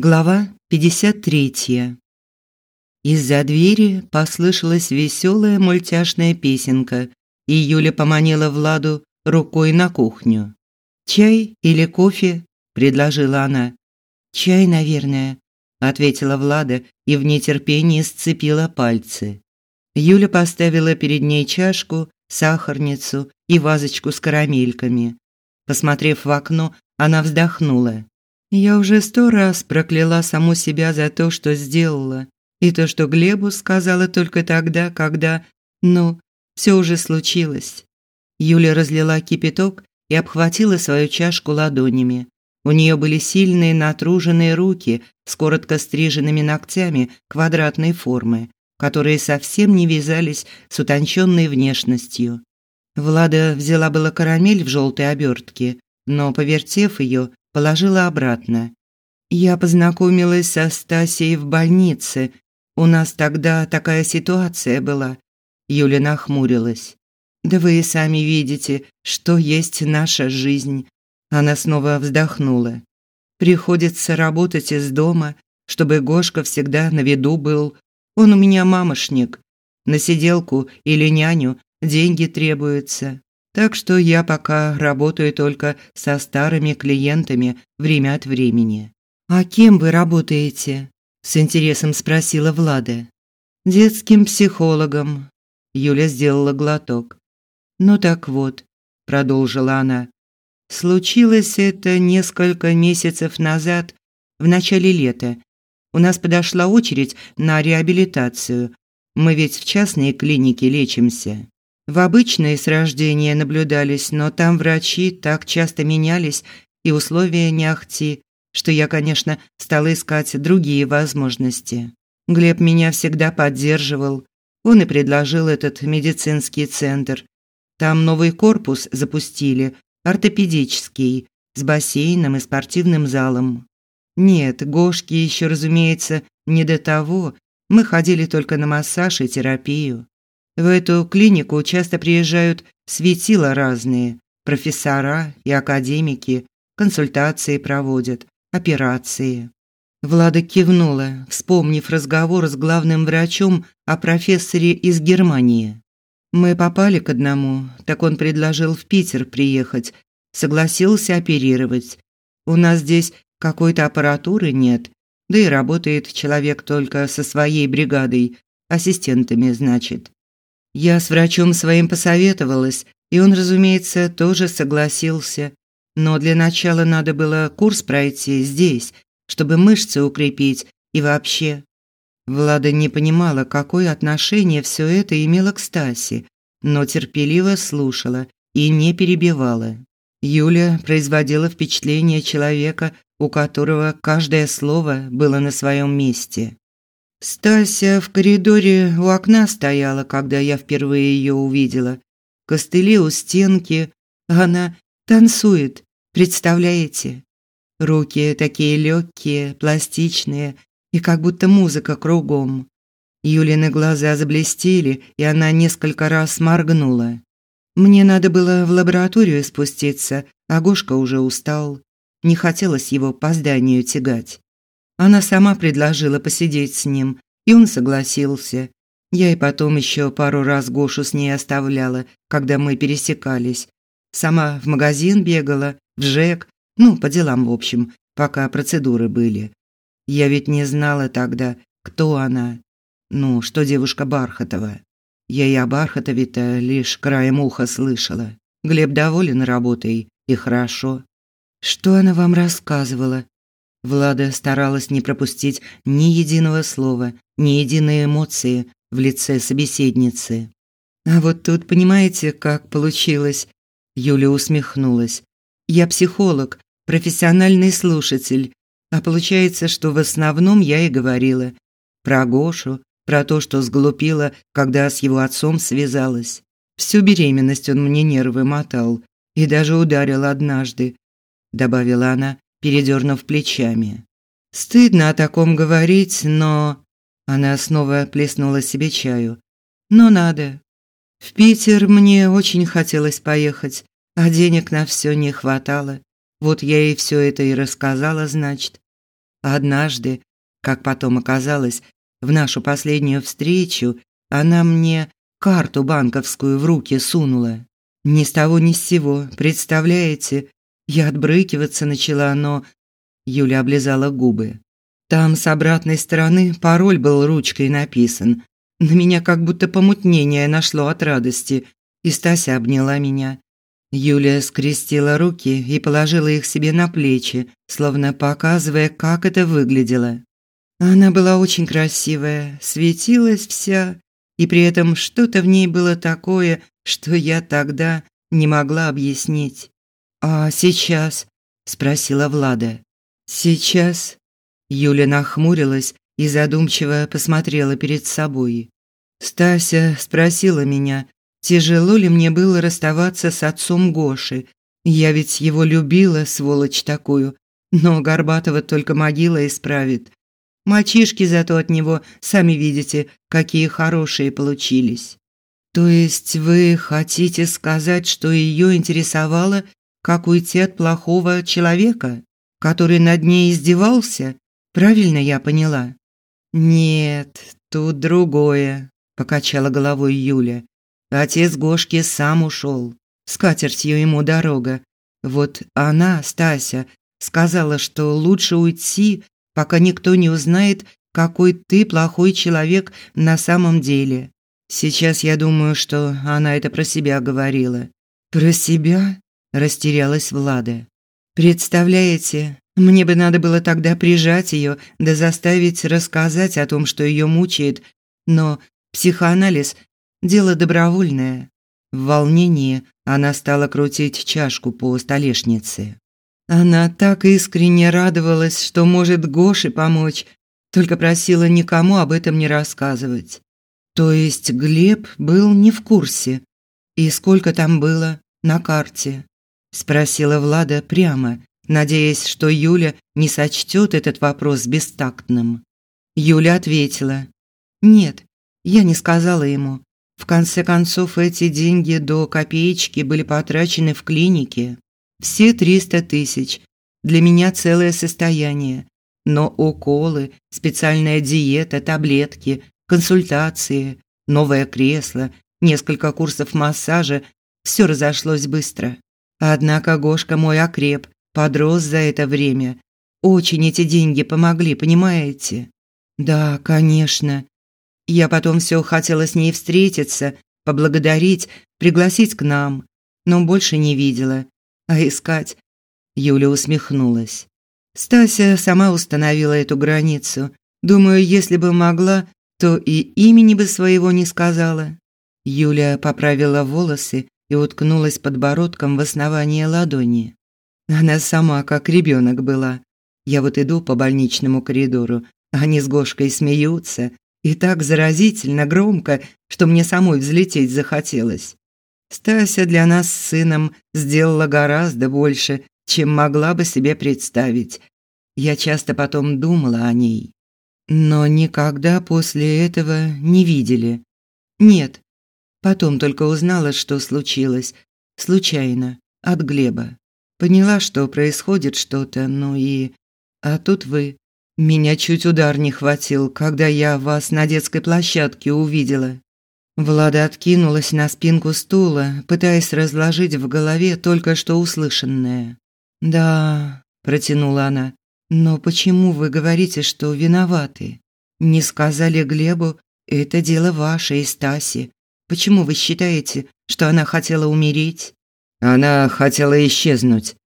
Глава 53. Из-за двери послышалась веселая мультяшная песенка, и Юля поманила Владу рукой на кухню. «Чай или кофе?» – предложила она. «Чай, наверное», – ответила Влада и в нетерпении сцепила пальцы. Юля поставила перед ней чашку, сахарницу и вазочку с карамельками. Посмотрев в окно, она вздохнула. Я уже сто раз прокляла саму себя за то, что сделала. И то, что Глебу сказала только тогда, когда, ну, все уже случилось. Юля разлила кипяток и обхватила свою чашку ладонями. У нее были сильные натруженные руки с коротко стриженными ногтями квадратной формы, которые совсем не вязались с утонченной внешностью. Влада взяла было карамель в желтой обертке, но, повертев ее, положила обратно. Я познакомилась со Стасией в больнице. У нас тогда такая ситуация была. Юля нахмурилась. Да вы и сами видите, что есть наша жизнь. Она снова вздохнула. Приходится работать из дома, чтобы Гошка всегда на виду был. Он у меня мамошник. На сиделку или няню деньги требуются. Так что я пока работаю только со старыми клиентами время от времени. А кем вы работаете? с интересом спросила Влада. Детским психологом. Юля сделала глоток. Ну так вот, продолжила она. Случилось это несколько месяцев назад, в начале лета. У нас подошла очередь на реабилитацию. Мы ведь в частной клинике лечимся. В обычные с рождения наблюдались, но там врачи так часто менялись и условия не ахти, что я, конечно, стала искать другие возможности. Глеб меня всегда поддерживал. Он и предложил этот медицинский центр. Там новый корпус запустили, ортопедический, с бассейном и спортивным залом. Нет, Гошке еще, разумеется, не до того. Мы ходили только на массаж и терапию. В эту клинику часто приезжают светила разные, профессора и академики, консультации проводят, операции. Влада кивнула, вспомнив разговор с главным врачом о профессоре из Германии. Мы попали к одному, так он предложил в Питер приехать, согласился оперировать. У нас здесь какой-то аппаратуры нет, да и работает человек только со своей бригадой, ассистентами, значит. Я с врачом своим посоветовалась, и он, разумеется, тоже согласился. Но для начала надо было курс пройти здесь, чтобы мышцы укрепить и вообще. Влада не понимала, какое отношение все это имело к Стасе, но терпеливо слушала и не перебивала. Юля производила впечатление человека, у которого каждое слово было на своем месте. Стася в коридоре у окна стояла, когда я впервые ее увидела. Костыли у стенки, она танцует, представляете? Руки такие легкие, пластичные и как будто музыка кругом. Юлины глаза заблестели, и она несколько раз моргнула. Мне надо было в лабораторию спуститься, а Гошка уже устал. Не хотелось его по зданию тягать. Она сама предложила посидеть с ним, и он согласился. Я и потом еще пару раз Гошу с ней оставляла, когда мы пересекались. Сама в магазин бегала, в ЖЭК, ну, по делам в общем, пока процедуры были. Я ведь не знала тогда, кто она. Ну, что девушка Бархатова. Я и о Бархатове-то лишь краем уха слышала. Глеб доволен работой, и хорошо. Что она вам рассказывала? Влада старалась не пропустить ни единого слова, ни единой эмоции в лице собеседницы. А вот тут, понимаете, как получилось? Юля усмехнулась. Я психолог, профессиональный слушатель, а получается, что в основном я и говорила про Гошу, про то, что сглупила, когда с его отцом связалась. Всю беременность он мне нервы мотал и даже ударил однажды, добавила она, передернув плечами. Стыдно о таком говорить, но она снова плеснула себе чаю. Но надо. В Питер мне очень хотелось поехать, а денег на все не хватало. Вот я ей все это и рассказала, значит. Однажды, как потом оказалось, в нашу последнюю встречу она мне карту банковскую в руки сунула. Ни с того ни с сего, представляете? Я отбрыкиваться начала, но Юля облизала губы. Там с обратной стороны пароль был ручкой написан. На меня как будто помутнение нашло от радости, и Стася обняла меня. Юлия скрестила руки и положила их себе на плечи, словно показывая, как это выглядело. Она была очень красивая, светилась вся, и при этом что-то в ней было такое, что я тогда не могла объяснить. «А сейчас?» – спросила Влада. «Сейчас?» Юля нахмурилась и задумчиво посмотрела перед собой. Стася спросила меня, тяжело ли мне было расставаться с отцом Гоши. Я ведь его любила, сволочь такую, но Горбатова только могила исправит. Мальчишки зато от него, сами видите, какие хорошие получились. То есть вы хотите сказать, что ее интересовало, как уйти от плохого человека, который над ней издевался? Правильно я поняла? Нет, тут другое, покачала головой Юля. Отец Гошки сам ушел. С катертью ему дорога. Вот она, Стася, сказала, что лучше уйти пока никто не узнает, какой ты плохой человек на самом деле. Сейчас я думаю, что она это про себя говорила. Про себя? Растерялась Влада. Представляете, мне бы надо было тогда прижать ее, да заставить рассказать о том, что ее мучает, но психоанализ дело добровольное. В волнении она стала крутить чашку по столешнице. Она так искренне радовалась, что может Гоше помочь, только просила никому об этом не рассказывать. То есть Глеб был не в курсе. И сколько там было на карте? Спросила Влада прямо, надеясь, что Юля не сочтет этот вопрос бестактным. Юля ответила: "Нет, я не сказала ему. В конце концов, эти деньги до копеечки были потрачены в клинике. Все триста тысяч. Для меня целое состояние. Но уколы, специальная диета, таблетки, консультации, новое кресло, несколько курсов массажа – все разошлось быстро. Однако Гошка мой окреп, подрос за это время. Очень эти деньги помогли, понимаете? Да, конечно. Я потом все хотела с ней встретиться, поблагодарить, пригласить к нам, но больше не видела. А искать? Юля усмехнулась. Стася сама установила эту границу. Думаю, если бы могла, то и имени бы своего не сказала. Юля поправила волосы и уткнулась подбородком в основание ладони. Она сама как ребенок была. Я вот иду по больничному коридору, они с Гошкой смеются, и так заразительно громко, что мне самой взлететь захотелось. Стася для нас с сыном сделала гораздо больше, чем могла бы себе представить. Я часто потом думала о ней. Но никогда после этого не видели. Нет. Потом только узнала, что случилось. Случайно. От Глеба. Поняла, что происходит что-то, ну и... А тут вы. Меня чуть удар не хватил, когда я вас на детской площадке увидела. Влада откинулась на спинку стула, пытаясь разложить в голове только что услышанное. "Да", протянула она. "Но почему вы говорите, что виноваты? Не сказали Глебу, это дело ваше и Стаси. Почему вы считаете, что она хотела умереть?" "Она хотела исчезнуть".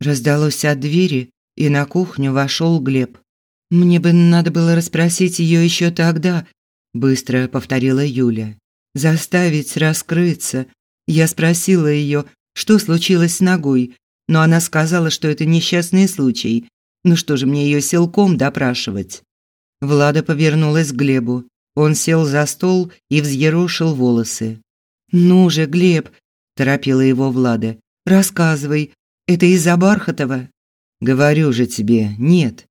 Раздалось от двери, и на кухню вошел Глеб. Мне бы надо было расспросить ее еще тогда, быстро повторила Юля заставить раскрыться. Я спросила ее, что случилось с ногой, но она сказала, что это несчастный случай. Ну что же мне ее силком допрашивать? Влада повернулась к Глебу. Он сел за стол и взъерошил волосы. «Ну же, Глеб», – торопила его Влада, – «рассказывай, это из-за Бархатова?» «Говорю же тебе, нет.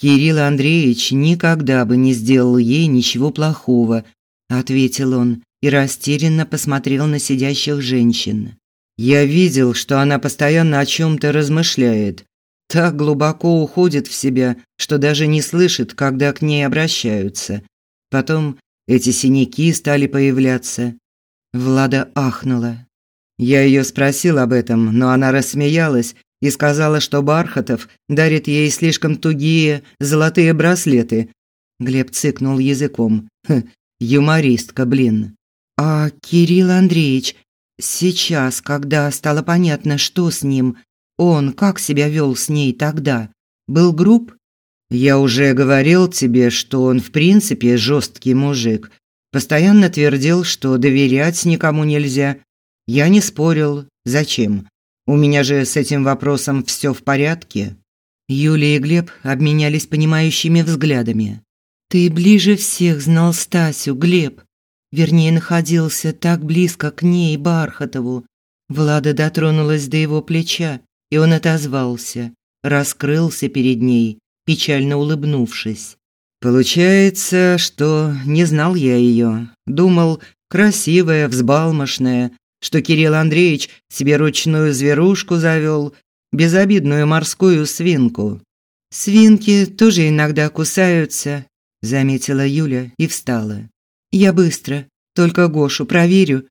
Кирилл Андреевич никогда бы не сделал ей ничего плохого», – ответил он и растерянно посмотрел на сидящих женщин. Я видел, что она постоянно о чем то размышляет. так глубоко уходит в себя, что даже не слышит, когда к ней обращаются. Потом эти синяки стали появляться. Влада ахнула. Я ее спросил об этом, но она рассмеялась и сказала, что Бархатов дарит ей слишком тугие золотые браслеты. Глеб цыкнул языком. Хм, юмористка, блин. А Кирилл Андреевич сейчас, когда стало понятно, что с ним, он как себя вел с ней тогда? Был груб? Я уже говорил тебе, что он в принципе жесткий мужик. Постоянно твердил, что доверять никому нельзя. Я не спорил. Зачем? У меня же с этим вопросом все в порядке. Юлия и Глеб обменялись понимающими взглядами. Ты ближе всех знал Стасю, Глеб. Вернее, находился так близко к ней, Бархатову. Влада дотронулась до его плеча, и он отозвался, раскрылся перед ней печально улыбнувшись. Получается, что не знал я ее. Думал, красивая, взбалмошная, что Кирилл Андреевич себе ручную зверушку завел, безобидную морскую свинку. Свинки тоже иногда кусаются, заметила Юля и встала. Я быстро, только Гошу проверю.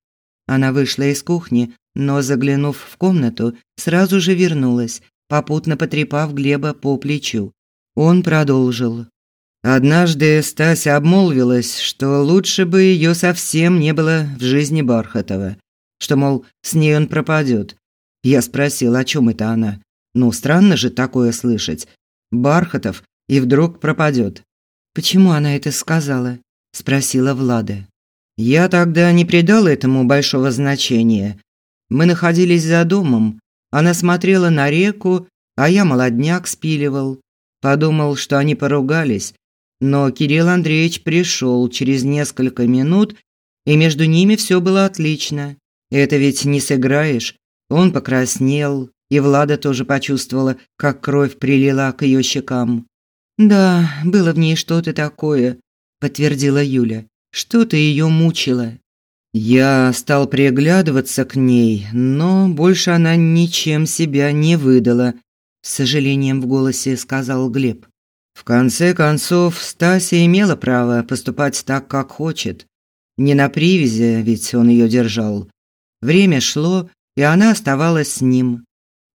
Она вышла из кухни, но заглянув в комнату, сразу же вернулась, попутно потрепав Глеба по плечу. Он продолжил. Однажды Стася обмолвилась, что лучше бы ее совсем не было в жизни Бархатова, что, мол, с ней он пропадет. Я спросил, о чем это она. Ну, странно же такое слышать. Бархатов и вдруг пропадет. Почему она это сказала? спросила Влада. Я тогда не придал этому большого значения. Мы находились за домом. Она смотрела на реку, а я молодняк спиливал. Подумал, что они поругались, но Кирилл Андреевич пришел через несколько минут, и между ними все было отлично. Это ведь не сыграешь. Он покраснел, и Влада тоже почувствовала, как кровь прилила к ее щекам. Да, было в ней что-то такое, подтвердила Юля. Что-то ее мучило. Я стал приглядываться к ней, но больше она ничем себя не выдала, с сожалением в голосе сказал Глеб. В конце концов, Стася имела право поступать так, как хочет. Не на привязи, ведь он ее держал. Время шло, и она оставалась с ним.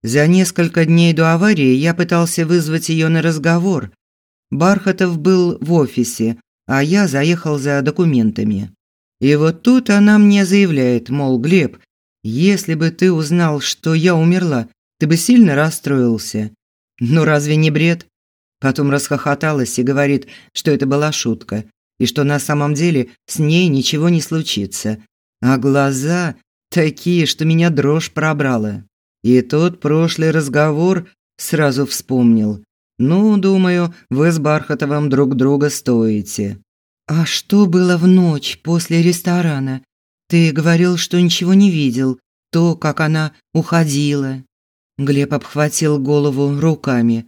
За несколько дней до аварии я пытался вызвать ее на разговор. Бархатов был в офисе, а я заехал за документами. И вот тут она мне заявляет, мол, Глеб, если бы ты узнал, что я умерла, ты бы сильно расстроился. Ну разве не бред? Потом расхохоталась и говорит, что это была шутка, и что на самом деле с ней ничего не случится. А глаза такие, что меня дрожь пробрала. И тот прошлый разговор сразу вспомнил. Ну, думаю, вы с Бархатовым друг друга стоите. А что было в ночь после ресторана? Ты говорил, что ничего не видел, то, как она уходила. Глеб обхватил голову руками.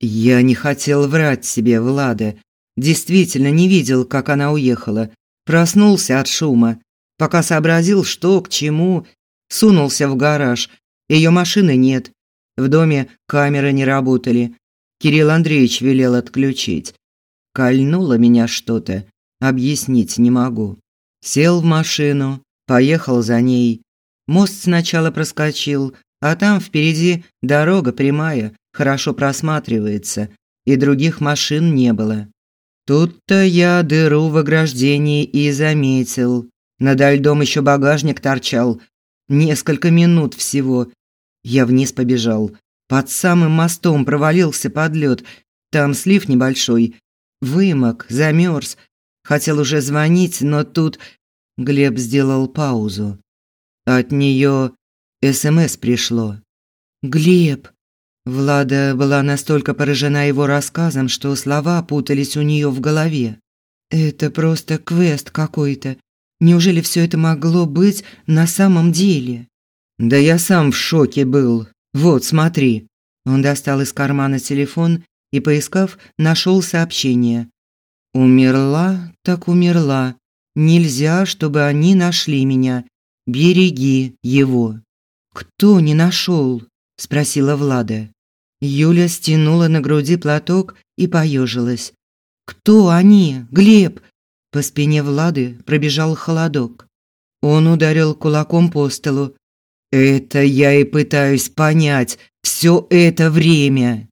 Я не хотел врать себе, Влада. Действительно не видел, как она уехала. Проснулся от шума. Пока сообразил, что к чему, сунулся в гараж. Ее машины нет. В доме камеры не работали. Кирилл Андреевич велел отключить. Кольнуло меня что-то, объяснить не могу. Сел в машину, поехал за ней. Мост сначала проскочил, а там впереди дорога прямая, хорошо просматривается, и других машин не было. Тут-то я дыру в ограждении и заметил. Над льдом еще багажник торчал. Несколько минут всего. Я вниз побежал. Под самым мостом провалился под лед. Там слив небольшой. Вымок, замерз. Хотел уже звонить, но тут Глеб сделал паузу. От нее СМС пришло. Глеб. Влада была настолько поражена его рассказом, что слова путались у нее в голове. Это просто квест какой-то. Неужели все это могло быть на самом деле? Да я сам в шоке был. Вот, смотри. Он достал из кармана телефон и, поискав, нашел сообщение. Умерла, так умерла. Нельзя, чтобы они нашли меня. Береги его. «Кто не нашел?» – спросила Влада. Юля стянула на груди платок и поежилась. «Кто они? Глеб?» По спине Влады пробежал холодок. Он ударил кулаком по столу. «Это я и пытаюсь понять все это время.